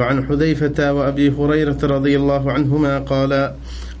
فعن حذيفة وأبي هريرة رضي الله عنهما قال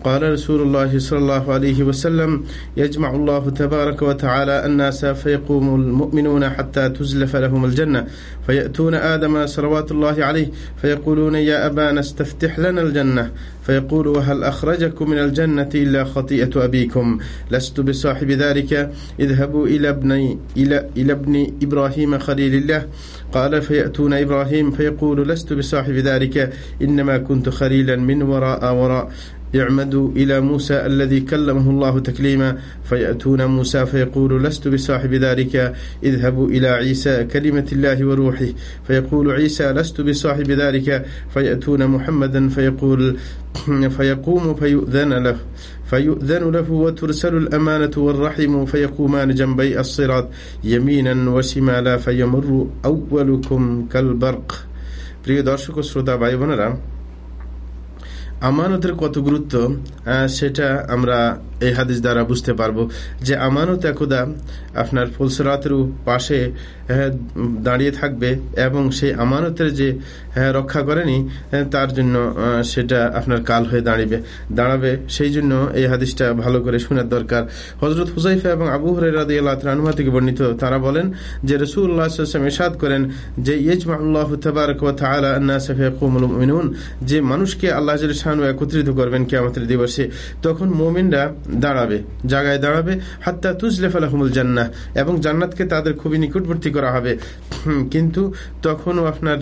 قال رسول الله صلى الله عليه وسلم يجمع الله تبارك وتعالى الناس فيقوم المؤمنون حتى تزلف لهم الجنة فيأتون آدم صلوات الله عليه فيقولون يا أبانا استفتح لنا الجنة. فيقول وهل أخرجكم من الجنة إلا خطيئة أبيكم؟ لست بصاحب ذلك. اذهبوا إلى ابن إلى إلى ابن إبراهيم خليل الله. قال فيأتون إبراهيم فيقول لست بصاحب ذلك إنما كنت خليلا من وراء وراء. اعمدوا إلى موسى الذي كلمه الله تكليما فيأتون موسى فيقول لست بصاحب ذلك اذهبوا إلى عيسى كلمة الله وروحه فيقول عيسى لست بصاحب ذلك فيأتون محمدا فيقول فيقوم فيؤذن له فيؤذن له وترسل الأمانة والرحم فيقومان جنبي الصراط يمينا وشمالا فيمر أولكم كالبرق প্রিয় দর্শক ও শ্রোতা ভাই বোনেরা আমানতের কত গুরুত্ব সেটা আমরা এই হাদিস দ্বারা বুঝতে পারব যে আমানত একদা আপনার ফুলসরাতের পাশে দাঁড়িয়ে থাকবে এবং সেই আমানতের যে রক্ষা করেনি তার জন্য সেটা আপনার কাল হয়ে দাঁড়িবে। দাঁড়াবে সেই জন্য এই হাদিসটা ভালো করে শোনার দরকার। হজরত হুজাইফা এবং আবু হরাদি আল্লাহ থেকে বর্ণিত, তারা বলেন যে রসুল্লাহ এসাদ করেন যে, ইয়জমাউল্লাহ তবারক যে মানুষকে আল্লাহ শাহানু একত্রিত করবেন কেয়ামতের দিবসে। তখন মোমিনরা দাঁড়াবে, জায়গায় দাঁড়াবে। হাত্তা তুজলে ফেলাহমুল জান্না এবং জান্নাতকে তাদের খুবই নিকটবর্তী করা হবে। কিন্তু তখনও আপনার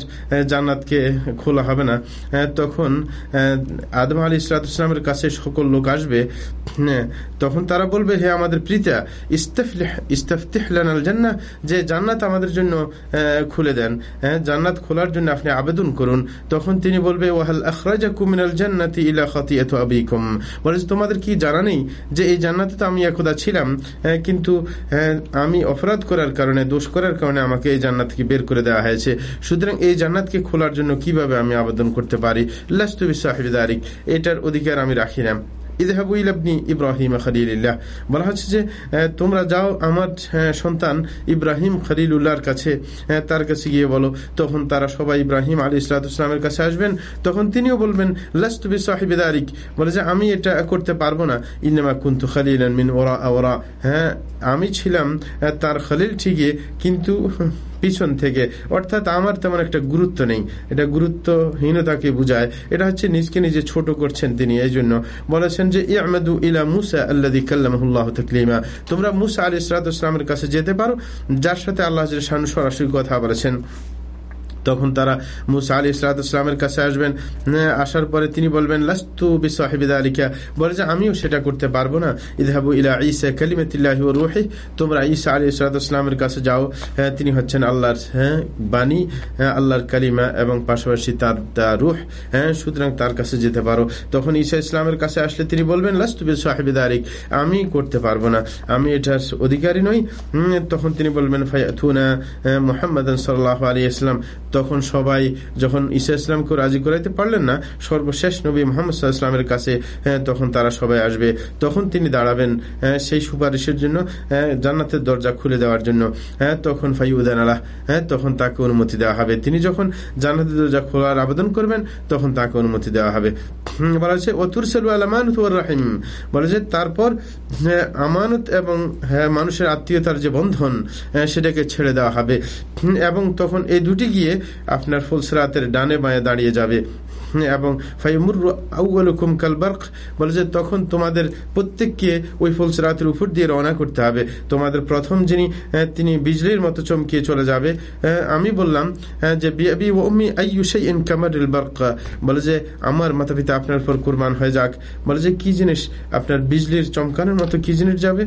জান্নাতকে খোলা হবে না। তখন আদম আলী ইসলাতামের কাছে সকল লোক আসবে। তখন তারা বলবে, হে আমাদের প্রীতা ইস্তাফতিহাল জান্না যে জান্নাত আমাদের জন্য খুলে দেন। জান্নাত খোলার জন্য আপনি আবেদন করুন। তখন তিনি বলবে, ওয়াহাল আখরাজা কুমিনাল জান্নাতি ইলা খাতিয়াতু আবিকুম। তোমাদের কি জানা নেই যে এই জান্নাতে তো আমি একদা ছিলাম? কিন্তু আমি অপরাধ করার কারণে, দোষ করার কারণে আমাকে এই জান্নাত থেকে বের করে দেওয়া হয়েছে। সুতরাং এই জান্নাতকে খোলার জন্য কীভাবে আমি আবেদন করতে পারি? লাস্তুবি সাহিদারিক এটার অধিকার আমি রাখি না। ইদহাবু ইলাবনি ইব্রাহিম খালিল্লাহ বলা হচ্ছে যে তোমরা যাও আমার সন্তান ইব্রাহিম খালিলুল্লাহর কাছে তার কাছে গিয়ে বলো। তখন তারা সবাই ইব্রাহিম আলী ইসলাতামের কাছে আসবেন। তখন তিনিও বলবেন লাস্তুবি সাহিবেদারিক বলে যে, আমি এটা করতে পারব না। ইনামা কুন্তু খালিল মিন ওরা ওরা হ্যাঁ আমি ছিলাম তার খালিল ঠিকই কিন্তু পিছন থেকে। অর্থাৎ আমার তেমন একটা গুরুত্ব নেই। এটা গুরুত্বহীনতাকে বুঝায়। এটা হচ্ছে নিজকে নিজে ছোট করছেন তিনি, এই জন্য বলেছেন যে ইয়ামেদু ইলা মুসা আল্লাদি কাল্লামহুল্লাহ তকলিমা। তোমরা মুসা আলী ইসলামের কাছে যেতে পারো, যার সাথে আল্লাহ সরাসরি কথা বলেছেন। তখন তারা মুসা আলী ইসলাতামের কাছে আসবেন। আসার পরে তিনি বলবেন, লাস্তু বিসাহিবিদা আলিকা বলে যে, আমিও সেটা করতে পারব না। ইদহাবু ইলা ইসা কালিমতিল্লাহি ও রুহি তোমরা ঈসা আলী ইসলাতামের কাছে যাও। তিনি হচ্ছেন আল্লাহর হ্যাঁ বাণী আল্লাহর কালিমা এবং পাশাপাশি তার রুহ হ্যাঁ সুতরাং তার কাছে যেতে পারো। তখন ঈসা ইসলামের কাছে আসলে তিনি বলবেন, লাস্তু বিসাহিবিদা আলিক আমি করতে পারব না। আমি এটার অধিকারী নই। তখন তিনি বলবেন ফায়াথুনা মোহাম্মদ সাল্লাহ আলী ইসলাম তখন সবাই যখন ঈসা ইসলামকে রাজি করাইতে পারলেন না, সর্বশেষ নবী মোহাম্মদ ইসলামের কাছে তখন তারা সবাই আসবে। তখন তিনি দাঁড়াবেন সেই সুপারিশের জন্য জান্নাতের দরজা খুলে দেওয়ার জন্য হ্যাঁ তখন ফাই উদান আলাহ হ্যাঁ তখন তাকে অনুমতি দেওয়া হবে। তিনি যখন জান্নাতের দরজা খোলার আবেদন করবেন, তখন তাকে অনুমতি দেওয়া হবে। বলা হচ্ছে ওতুরসেল আলামানুত রাহিম। বলা যে তারপর আমানত এবং হ্যাঁ মানুষের আত্মীয়তার যে বন্ধন সেটাকে ছেড়ে দেওয়া হবে। এবং তখন এই দুটি গিয়ে আপনার ফুলসরাতের ডানে বাঁয়ে দাঁড়িয়ে যাবে। এবং ফাইমুরুম কালবার্ক, বলে যে তখন তোমাদের প্রত্যেককে ওই ফুলসরাতের উপর দিয়ে রওনা করতে হবে। তোমাদের প্রথম যিনি তিনি বিজলির মতো চমকিয়ে চলে যাবে। আমি বললাম যে বিয়াবি ওমি আইয়ুসাই ইন কামারিল বার্ক, বলে যে আমার মাতা পিতা আপনার উপর কুরবান হয়ে যাক। বলে যে কি জিনিস, আপনার বিজলির চমকানোর মতো কি জিনিস যাবে?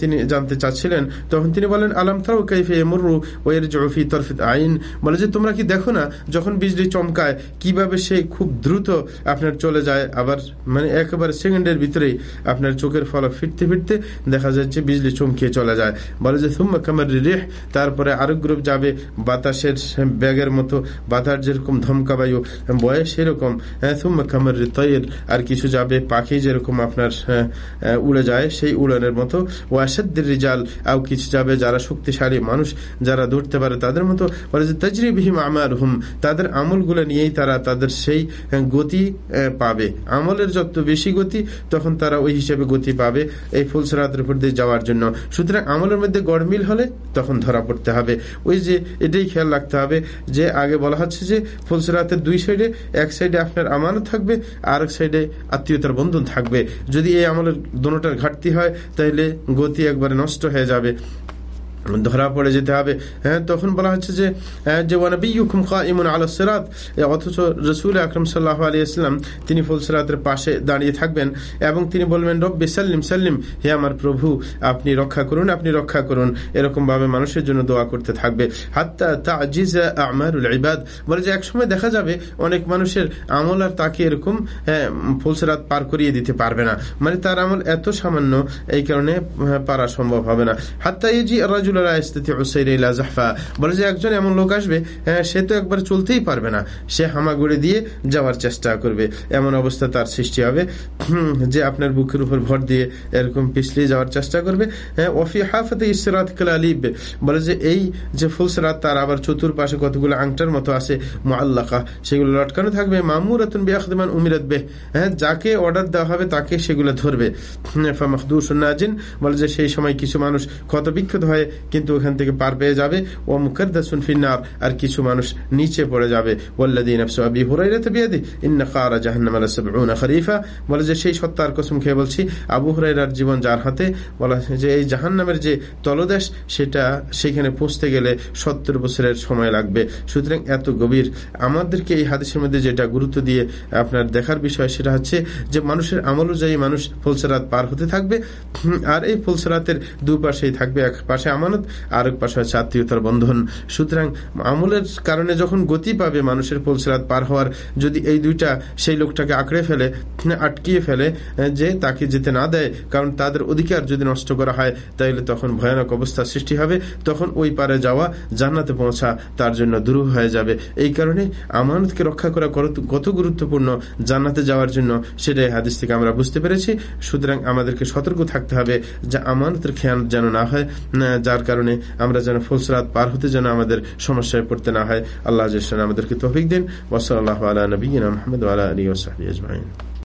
তিনি জানতে চাচ্ছিলেন। তখন তিনি বলেন, আলাম তাও কাইফে মুরু ওয়ের জফি তরফিত আইন। বলে যে তোমরা কি দেখো না, যখন বিজলি চমকায়, কীভাবে সে খুব দ্রুত আপনার চলে যায়, আবার মানে একেবারে সেকেন্ডের ভিতরেই আপনার চোখের ফলক ফিরতে ফিরতে দেখা যাচ্ছে বিজলি চমকিয়ে চলে যায়। বলে যে থুম্মা কামার রেহ তারপরে আরেক গ্রুপ যাবে, বাতাসের ব্যাগের মতো, বাতাস যেরকম ধমকা বায়ু বয়ে সেরকম থুম্মা কামার তৈর, আর কিছু যাবে, পাখি যেরকম আপনার উড়ে যায়, সেই উড়ানের মতো। ওয়াসাদ্দির রিজাল, আও কিছু যাবে যারা শক্তিশালী মানুষ, যারা ধরতে পারে তাদের মতো। বলে যে তজরি বিহিম আমার হুম তাদের আমলগুলো নিয়েই তারা তাদের সেই গতি পাবে। আমলের যত বেশি গতি, তখন তারা ওই হিসেবে গতি পাবে এই ফুলসরাতের উপর দিয়ে যাওয়ার জন্য। সুতরাং আমলের মধ্যে গড়মিল হলে তখন ধরা পড়তে হবে। ওই যে, এটাই খেয়াল রাখতে হবে যে, আগে বলা হচ্ছে যে ফুলসরাতের দুই সাইডে, এক সাইডে আপনার আমানত থাকবে, আর এক সাইডে আত্মীয়তার বন্ধন থাকবে। যদি এই আমলের দোনোটার ঘাটতি হয় তাহলে গতি একবারে নষ্ট হয়ে যাবে। ধরা পড়ে যেতে হবে। হ্যাঁ তখন বলা হচ্ছে যে যে ওয়ানবিউকুম কাইমুন আলা সিরাত অথচ রসুল আকরম সাল্লাহ আলী ইসলাম তিনি ফুলসিরাতের পাশে দাঁড়িয়ে থাকবেন এবং তিনি বলবেন, রব্বে সাল্লিম সাল্লিম, হে আমার প্রভু, আপনি রক্ষা করুন, আপনি রক্ষা করুন। এরকম ভাবে মানুষের জন্য দোয়া করতে থাকবে। হাত্তা তাজিজ আমারুল ইবাদ, বলে যে একসময় দেখা যাবে অনেক মানুষের আমল আর তাকে এরকম ফুলসিরাত পার করিয়ে দিতে পারবে না। মানে তার আমল এত সামান্য, এই কারণে পারা সম্ভব হবে না। হাত্তা ইজি রাজুল বলে যে একজন এমন লোক আসবে হ্যাঁ, সে তো একবার চলতেই পারবে না। সে হামাগুড়ি দিয়ে যাওয়ার চেষ্টা করবে। এমন অবস্থা তার সৃষ্টি হবে। যে আপনার বুকের উপর ভর দিয়ে এরকম যাওয়ার চেষ্টা করবে। হ্যাঁ, হাফতে ইসরাত কালিব বলে যে এই যে ফুলসরাত তার আবার চতুর্পাশে কতগুলো আংটার মতো আছে মোয়াল্লাকা সেগুলো লটকানো থাকবে। মামুর রতন বেখদমান উমিরত বে হ্যাঁ যাকে অর্ডার দেওয়া হবে তাকে সেগুলো ধরবে। বলে যে সেই সময় কিছু মানুষ ক্ষত বিক্ষত হয়ে কিন্তু ওখান থেকে পার পেয়ে যাবে। ও মুকদ্দাসুন ফিন্নার, আর কিছু মানুষ নিচে পড়ে যাবে। সেটা সেখানে পৌঁছতে গেলে সত্তর বছরের সময় লাগবে। সুতরাং এত গভীর। আমাদেরকে এই হাদিসের মধ্যে যেটা গুরুত্ব দিয়ে আপনার দেখার বিষয়, সেটা হচ্ছে যে, মানুষের আমল অনুযায়ী মানুষ ফুলসরাত পার হতে থাকবে। আর এই ফুলসরাতের দুপাশেই থাকবে, এক পাশে আমানত, আরেক পাশে হচ্ছে আত্মীয়তার বন্ধন। সুতরাং আমলের কারণে যখন গতি পাবে মানুষের পলসরাত পার হওয়ার, যদি এই দুইটা সেই লোকটাকে আঁকড়ে ফেলে আটকিয়ে ফেলে যে তাকে যেতে না দেয়, কারণ তাদের অধিকার যদি নষ্ট করা হয় তাহলে তখন ভয়ানক অবস্থা সৃষ্টি হবে, তখন ওই পারে যাওয়া, জান্নাতে পৌঁছা তার জন্য দূর হয়ে যাবে। এই কারণে আমানতকে রক্ষা করা কত গুরুত্বপূর্ণ, জান্নাতে যাওয়ার জন্য, সেটাই হাদিস থেকে আমরা বুঝতে পেরেছি। সুতরাং আমাদেরকে সতর্ক থাকতে হবে যে আমানতের খেয়াল যেন না হয় যার কারণে আমরা যেন ফুলসরাত পার হতে যেন আমাদের সমস্যায় পড়তে না হয়। আল্লাহ আমাদেরকে তফিক দিন। ওসল আল্লাহ আলা নবীন আহমদ আলা আলী আজমাইন।